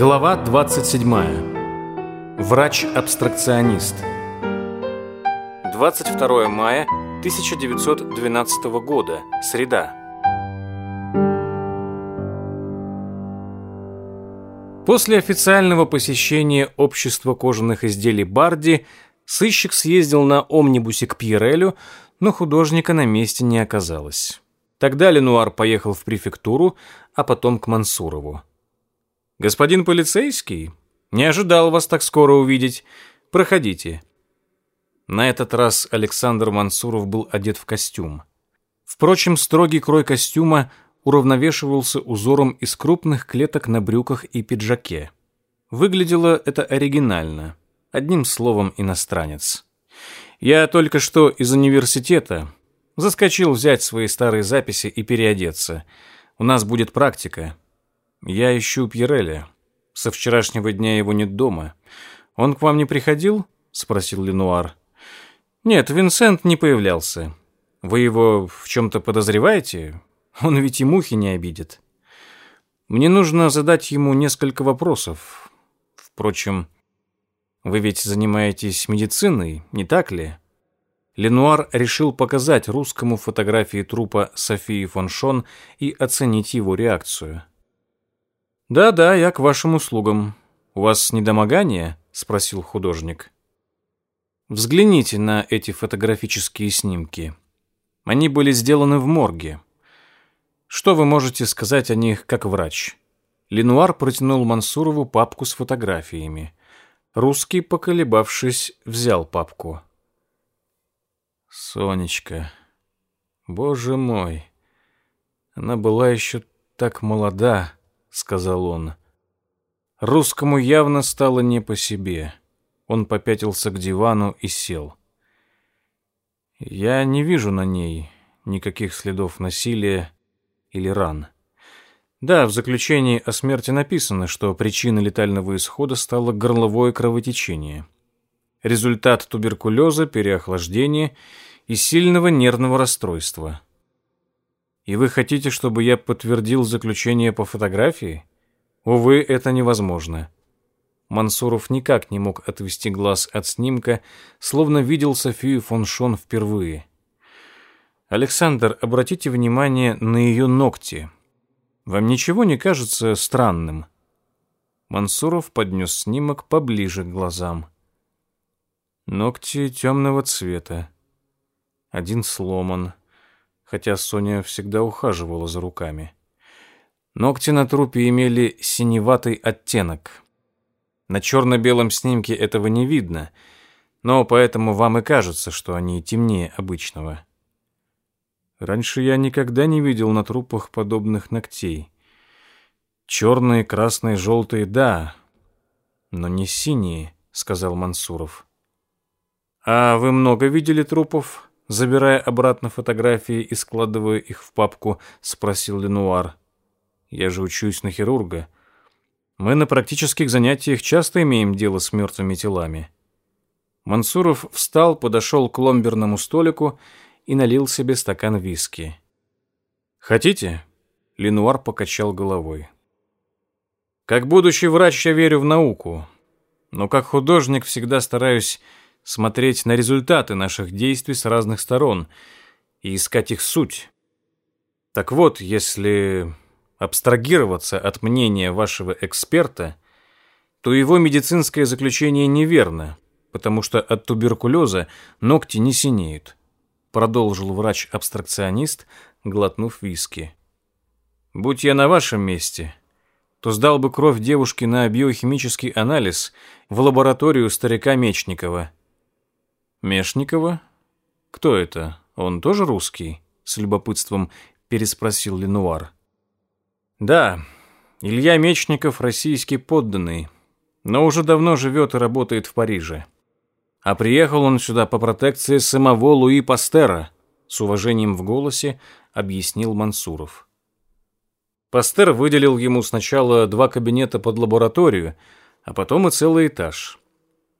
Глава 27. Врач-абстракционист. 22 мая 1912 года. Среда. После официального посещения общества кожаных изделий Барди сыщик съездил на омнибусе к Пьерелю, но художника на месте не оказалось. Тогда Ленуар поехал в префектуру, а потом к Мансурову. «Господин полицейский, не ожидал вас так скоро увидеть. Проходите». На этот раз Александр Мансуров был одет в костюм. Впрочем, строгий крой костюма уравновешивался узором из крупных клеток на брюках и пиджаке. Выглядело это оригинально. Одним словом, иностранец. Я только что из университета. Заскочил взять свои старые записи и переодеться. У нас будет практика. Я ищу Пьереля. Со вчерашнего дня его нет дома. Он к вам не приходил? спросил Ленуар. Нет, Винсент не появлялся. Вы его в чем-то подозреваете? Он ведь и мухи не обидит. Мне нужно задать ему несколько вопросов. Впрочем, вы ведь занимаетесь медициной, не так ли? Ленуар решил показать русскому фотографии трупа Софии фон Шон и оценить его реакцию. «Да-да, я к вашим услугам. У вас недомогание?» — спросил художник. Взгляните на эти фотографические снимки. Они были сделаны в морге. Что вы можете сказать о них как врач? Ленуар протянул Мансурову папку с фотографиями. Русский, поколебавшись, взял папку. Сонечка. Боже мой. Она была еще так молода. — сказал он. Русскому явно стало не по себе. Он попятился к дивану и сел. «Я не вижу на ней никаких следов насилия или ран». Да, в заключении о смерти написано, что причиной летального исхода стало горловое кровотечение. Результат туберкулеза, переохлаждения и сильного нервного расстройства. И вы хотите, чтобы я подтвердил заключение по фотографии? Увы, это невозможно. Мансуров никак не мог отвести глаз от снимка, словно видел Софию фон Шон впервые. Александр, обратите внимание на ее ногти. Вам ничего не кажется странным? Мансуров поднес снимок поближе к глазам. Ногти темного цвета. Один сломан хотя Соня всегда ухаживала за руками. Ногти на трупе имели синеватый оттенок. На черно-белом снимке этого не видно, но поэтому вам и кажется, что они темнее обычного. Раньше я никогда не видел на трупах подобных ногтей. Черные, красные, желтые — да, но не синие, — сказал Мансуров. — А вы много видели трупов? — Забирая обратно фотографии и складывая их в папку, спросил Ленуар. «Я же учусь на хирурга. Мы на практических занятиях часто имеем дело с мертвыми телами». Мансуров встал, подошел к ломберному столику и налил себе стакан виски. «Хотите?» — Ленуар покачал головой. «Как будущий врач я верю в науку, но как художник всегда стараюсь смотреть на результаты наших действий с разных сторон и искать их суть. Так вот, если абстрагироваться от мнения вашего эксперта, то его медицинское заключение неверно, потому что от туберкулеза ногти не синеют, продолжил врач-абстракционист, глотнув виски. Будь я на вашем месте, то сдал бы кровь девушки на биохимический анализ в лабораторию старика Мечникова – Мешникова? Кто это? Он тоже русский? С любопытством переспросил Ленуар. Да, Илья Мечников российский подданный, но уже давно живет и работает в Париже. А приехал он сюда по протекции самого Луи Пастера, с уважением в голосе объяснил Мансуров. Пастер выделил ему сначала два кабинета под лабораторию, а потом и целый этаж.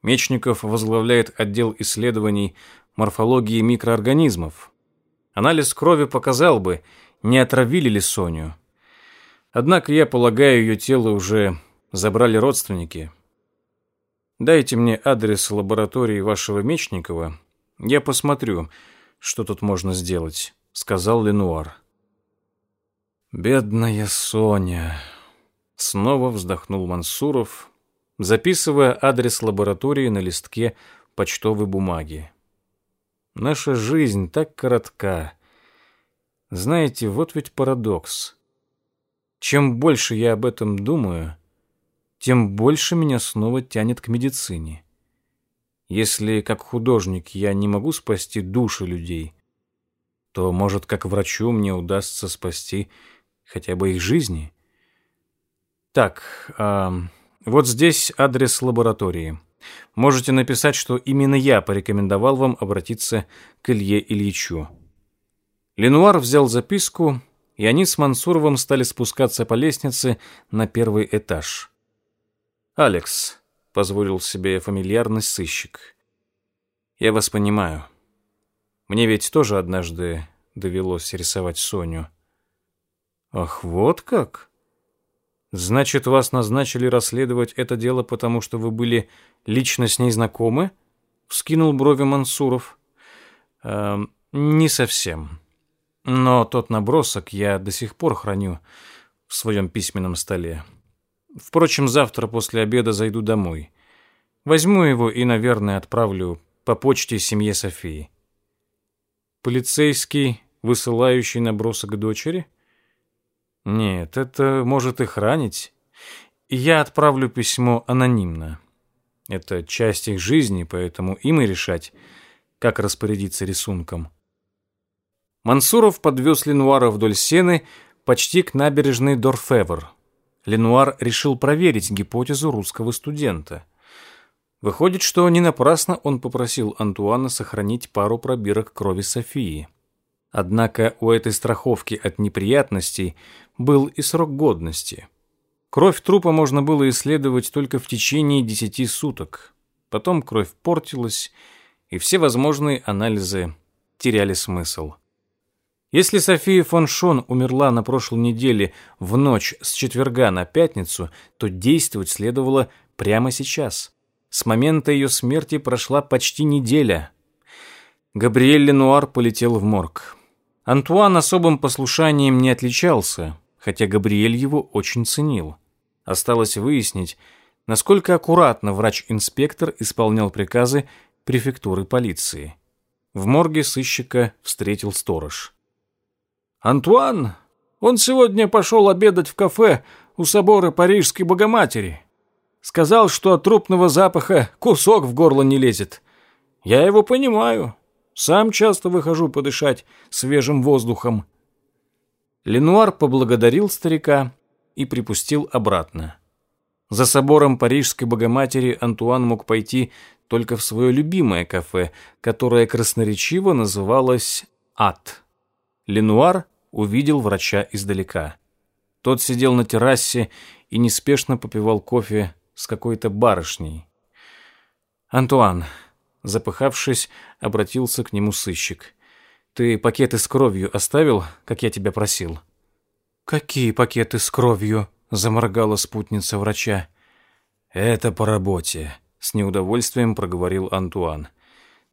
Мечников возглавляет отдел исследований морфологии микроорганизмов. Анализ крови показал бы, не отравили ли Соню. Однако, я полагаю, ее тело уже забрали родственники. Дайте мне адрес лаборатории вашего Мечникова. Я посмотрю, что тут можно сделать, сказал Ленуар. Бедная Соня, снова вздохнул Мансуров, записывая адрес лаборатории на листке почтовой бумаги. Наша жизнь так коротка. Знаете, вот ведь парадокс. Чем больше я об этом думаю, тем больше меня снова тянет к медицине. Если как художник я не могу спасти души людей, то, может, как врачу мне удастся спасти хотя бы их жизни? Так, а... Вот здесь адрес лаборатории. Можете написать, что именно я порекомендовал вам обратиться к Илье Ильичу. Ленуар взял записку, и они с Мансуровым стали спускаться по лестнице на первый этаж. «Алекс», — позволил себе фамильярный сыщик, — «я вас понимаю. Мне ведь тоже однажды довелось рисовать Соню». «Ах, вот как!» Значит, вас назначили расследовать это дело, потому что вы были лично с ней знакомы? Вскинул брови Мансуров. Э, не совсем. Но тот набросок я до сих пор храню в своем письменном столе. Впрочем, завтра после обеда зайду домой. Возьму его и, наверное, отправлю по почте семье Софии. Полицейский, высылающий набросок дочери? — нет, это может их хранить. Я отправлю письмо анонимно. Это часть их жизни, поэтому им и решать, как распорядиться рисунком. Мансуров подвез Ленуара вдоль сены почти к набережной Дорфевр. Ленуар решил проверить гипотезу русского студента. Выходит, что не напрасно он попросил Антуана сохранить пару пробирок крови Софии. Однако у этой страховки от неприятностей был и срок годности. Кровь трупа можно было исследовать только в течение 10 суток. Потом кровь портилась, и все возможные анализы теряли смысл. Если София фон Шон умерла на прошлой неделе в ночь с четверга на пятницу, то действовать следовало прямо сейчас. С момента ее смерти прошла почти неделя. Габриэль Ленуар полетел в морг. Антуан особым послушанием не отличался, хотя Габриэль его очень ценил. Осталось выяснить, насколько аккуратно врач-инспектор исполнял приказы префектуры полиции. В морге сыщика встретил сторож. «Антуан, он сегодня пошел обедать в кафе у собора Парижской Богоматери. Сказал, что от трупного запаха кусок в горло не лезет. Я его понимаю. Сам часто выхожу подышать свежим воздухом». Ленуар поблагодарил старика и припустил обратно. За собором Парижской Богоматери Антуан мог пойти только в свое любимое кафе, которое красноречиво называлось «Ад». Ленуар увидел врача издалека. Тот сидел на террасе и неспешно попивал кофе с какой-то барышней. «Антуан», запыхавшись, обратился к нему сыщик – ты пакеты с кровью оставил, как я тебя просил?» «Какие пакеты с кровью?» — заморгала спутница врача. «Это по работе», — с неудовольствием проговорил Антуан.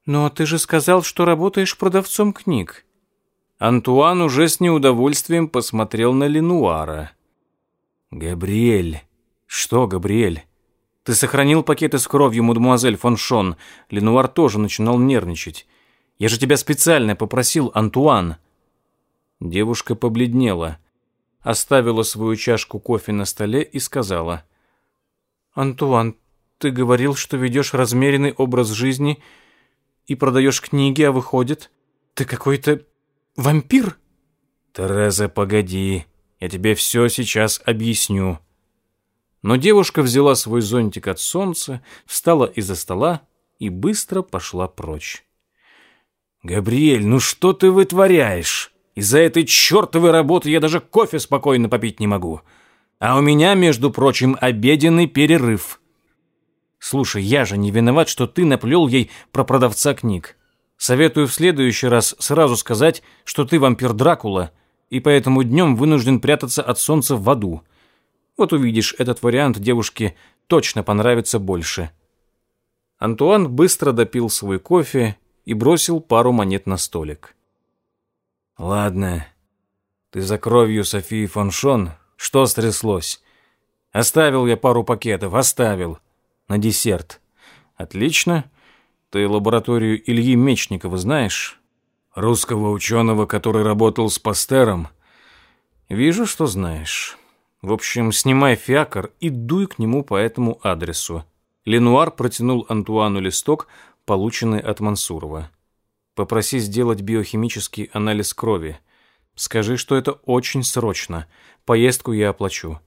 «Но ты же сказал, что работаешь продавцом книг». Антуан уже с неудовольствием посмотрел на Ленуара. «Габриэль». «Что, Габриэль?» «Ты сохранил пакеты с кровью, мадемуазель фон Шон». Ленуар тоже начинал нервничать. Я же тебя специально попросил, Антуан!» Девушка побледнела, оставила свою чашку кофе на столе и сказала. «Антуан, ты говорил, что ведешь размеренный образ жизни и продаешь книги, а выходит, ты какой-то вампир?» «Тереза, погоди, я тебе все сейчас объясню». Но девушка взяла свой зонтик от солнца, встала из-за стола и быстро пошла прочь. «Габриэль, ну что ты вытворяешь? Из-за этой чертовой работы я даже кофе спокойно попить не могу. А у меня, между прочим, обеденный перерыв». «Слушай, я же не виноват, что ты наплел ей про продавца книг. Советую в следующий раз сразу сказать, что ты вампир Дракула, и поэтому днем вынужден прятаться от солнца в аду. Вот увидишь, этот вариант девушке точно понравится больше». Антуан быстро допил свой кофе и бросил пару монет на столик. «Ладно. Ты за кровью Софии Фаншон Что стряслось? Оставил я пару пакетов, оставил. На десерт. Отлично. Ты лабораторию Ильи Мечникова знаешь? Русского ученого, который работал с Пастером? Вижу, что знаешь». В общем, снимай фиакр и дуй к нему по этому адресу. Ленуар протянул Антуану листок, полученный от Мансурова. Попроси сделать биохимический анализ крови. Скажи, что это очень срочно. Поездку я оплачу.